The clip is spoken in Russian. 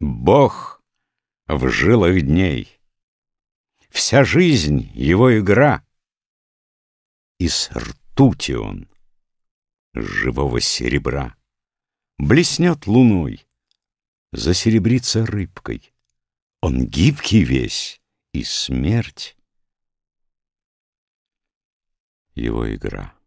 Бог в жилах дней. Вся жизнь — его игра. И с ртути он, живого серебра, Блеснет луной, засеребрится рыбкой. Он гибкий весь, и смерть — его игра.